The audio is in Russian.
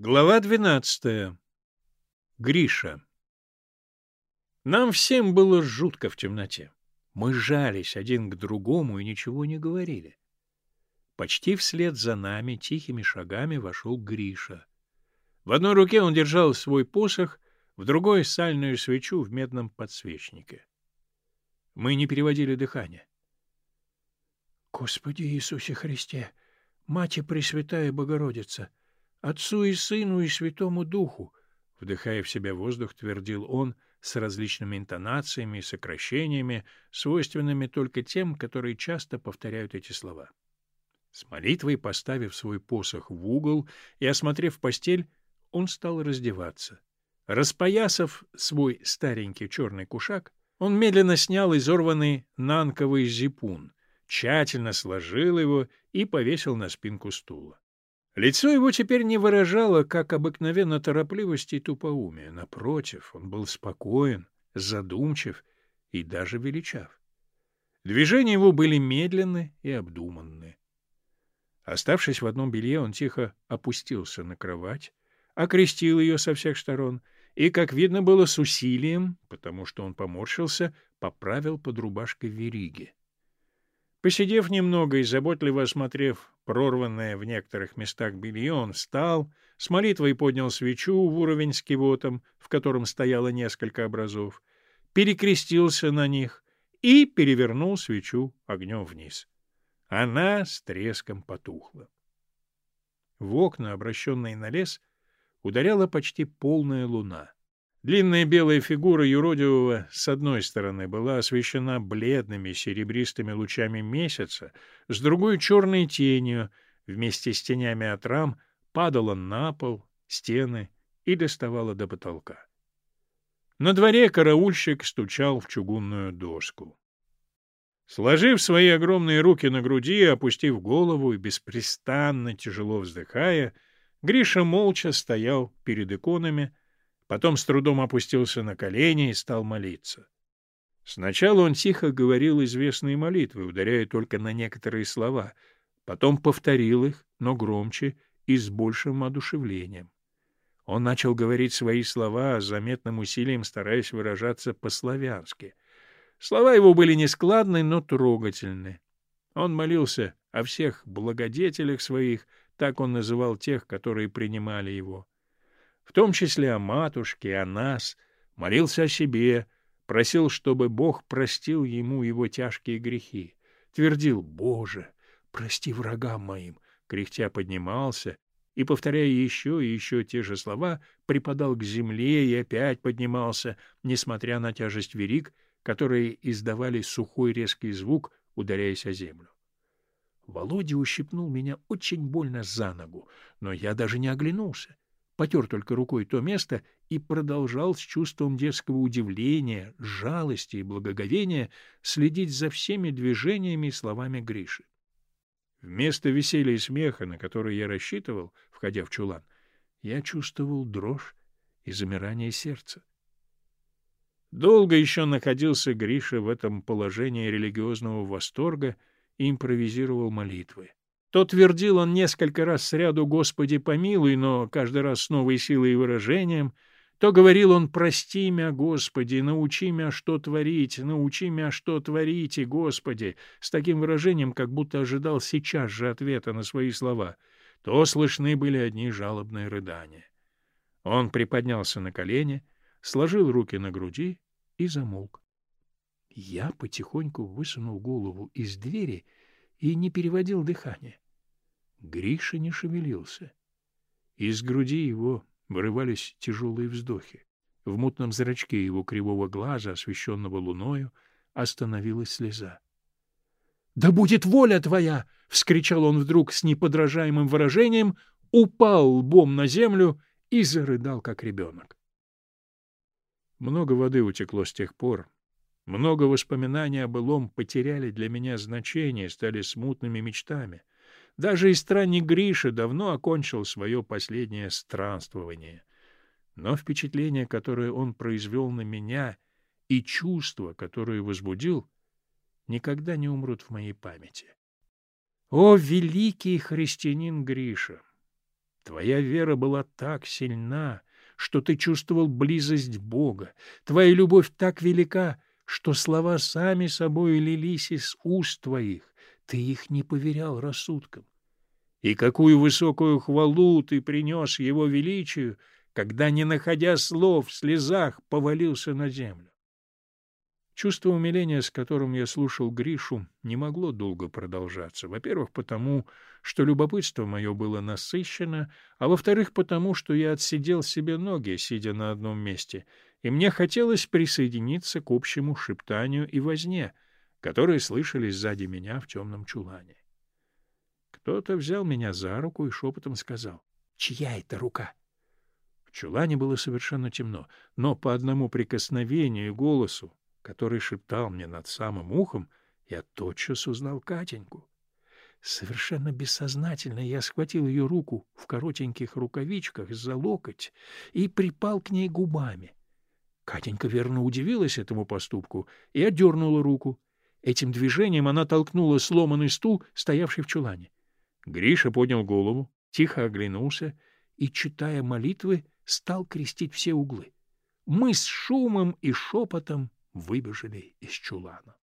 Глава двенадцатая. Гриша. Нам всем было жутко в темноте. Мы жались один к другому и ничего не говорили. Почти вслед за нами тихими шагами вошел Гриша. В одной руке он держал свой посох, в другой — сальную свечу в медном подсвечнике. Мы не переводили дыхание. — Господи Иисусе Христе, Мать Пресвятая Богородица! — Отцу и Сыну и Святому Духу, вдыхая в себя воздух, твердил он с различными интонациями и сокращениями, свойственными только тем, которые часто повторяют эти слова. С молитвой, поставив свой посох в угол и осмотрев постель, он стал раздеваться. Распоясав свой старенький черный кушак, он медленно снял изорванный нанковый зипун, тщательно сложил его и повесил на спинку стула. Лицо его теперь не выражало, как обыкновенно, торопливости и тупоумия. Напротив, он был спокоен, задумчив и даже величав. Движения его были медленны и обдуманны. Оставшись в одном белье, он тихо опустился на кровать, окрестил ее со всех сторон и, как видно было, с усилием, потому что он поморщился, поправил под рубашкой вериги. Посидев немного и заботливо осмотрев прорванное в некоторых местах белье, он встал, с молитвой поднял свечу в уровень с кивотом, в котором стояло несколько образов, перекрестился на них и перевернул свечу огнем вниз. Она с треском потухла. В окна, обращенные на лес, ударяла почти полная луна. Длинная белая фигура юродивого с одной стороны была освещена бледными серебристыми лучами месяца, с другой — черной тенью, вместе с тенями от рам падала на пол, стены и доставала до потолка. На дворе караульщик стучал в чугунную доску. Сложив свои огромные руки на груди, опустив голову и беспрестанно тяжело вздыхая, Гриша молча стоял перед иконами, Потом с трудом опустился на колени и стал молиться. Сначала он тихо говорил известные молитвы, ударяя только на некоторые слова, потом повторил их, но громче и с большим одушевлением. Он начал говорить свои слова с заметным усилием, стараясь выражаться по-славянски. Слова его были нескладны, но трогательны. Он молился о всех благодетелях своих, так он называл тех, которые принимали его в том числе о матушке, о нас, молился о себе, просил, чтобы Бог простил ему его тяжкие грехи, твердил «Боже, прости врагам моим», кряхтя поднимался и, повторяя еще и еще те же слова, припадал к земле и опять поднимался, несмотря на тяжесть верик, которые издавали сухой резкий звук, ударяясь о землю. Володя ущипнул меня очень больно за ногу, но я даже не оглянулся потер только рукой то место и продолжал с чувством детского удивления, жалости и благоговения следить за всеми движениями и словами Гриши. Вместо веселья и смеха, на который я рассчитывал, входя в чулан, я чувствовал дрожь и замирание сердца. Долго еще находился Гриша в этом положении религиозного восторга и импровизировал молитвы. То твердил он несколько раз сряду «Господи, помилуй», но каждый раз с новой силой и выражением, то говорил он «Прости мя, Господи, научи мя, что творить, научи мя, что творите, Господи», с таким выражением, как будто ожидал сейчас же ответа на свои слова, то слышны были одни жалобные рыдания. Он приподнялся на колени, сложил руки на груди и замолк. Я потихоньку высунул голову из двери — и не переводил дыхание. Гриша не шевелился. Из груди его вырывались тяжелые вздохи. В мутном зрачке его кривого глаза, освещенного луною, остановилась слеза. — Да будет воля твоя! — вскричал он вдруг с неподражаемым выражением, упал лбом на землю и зарыдал, как ребенок. Много воды утекло с тех пор, много воспоминаний о былом потеряли для меня значение, стали смутными мечтами. Даже и странник Гриша давно окончил свое последнее странствование. Но впечатление, которое он произвел на меня, и чувства, которые возбудил, никогда не умрут в моей памяти. О, великий христианин Гриша! Твоя вера была так сильна, что ты чувствовал близость Бога. Твоя любовь так велика, что слова сами собой лились из уст твоих. Ты их не поверял рассудком. И какую высокую хвалу ты принес его величию, когда, не находя слов, в слезах повалился на землю. Чувство умиления, с которым я слушал Гришу, не могло долго продолжаться. Во-первых, потому, что любопытство мое было насыщено, а во-вторых, потому, что я отсидел себе ноги, сидя на одном месте, и мне хотелось присоединиться к общему шептанию и возне, которые слышались сзади меня в темном чулане. Кто-то взял меня за руку и шепотом сказал, «Чья это рука?» В чулане было совершенно темно, но по одному прикосновению и голосу, который шептал мне над самым ухом, я тотчас узнал Катеньку. Совершенно бессознательно я схватил ее руку в коротеньких рукавичках за локоть и припал к ней губами. Катенька верно удивилась этому поступку и отдернула руку. Этим движением она толкнула сломанный стул, стоявший в чулане. Гриша поднял голову, тихо оглянулся и, читая молитвы, стал крестить все углы. Мы с шумом и шепотом выбежали из чулана.